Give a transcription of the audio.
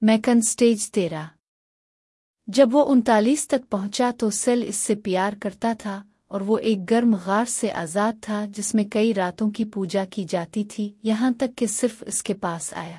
Maken stage تیرہ جب وہ انتالیس تک پہنچا تو سیل اس سے پیار کرتا تھا اور وہ ایک گرم غار سے آزاد تھا جس میں کئی راتوں کی پوجا کی جاتی تھی، یہاں تک کہ صرف اس کے پاس آیا۔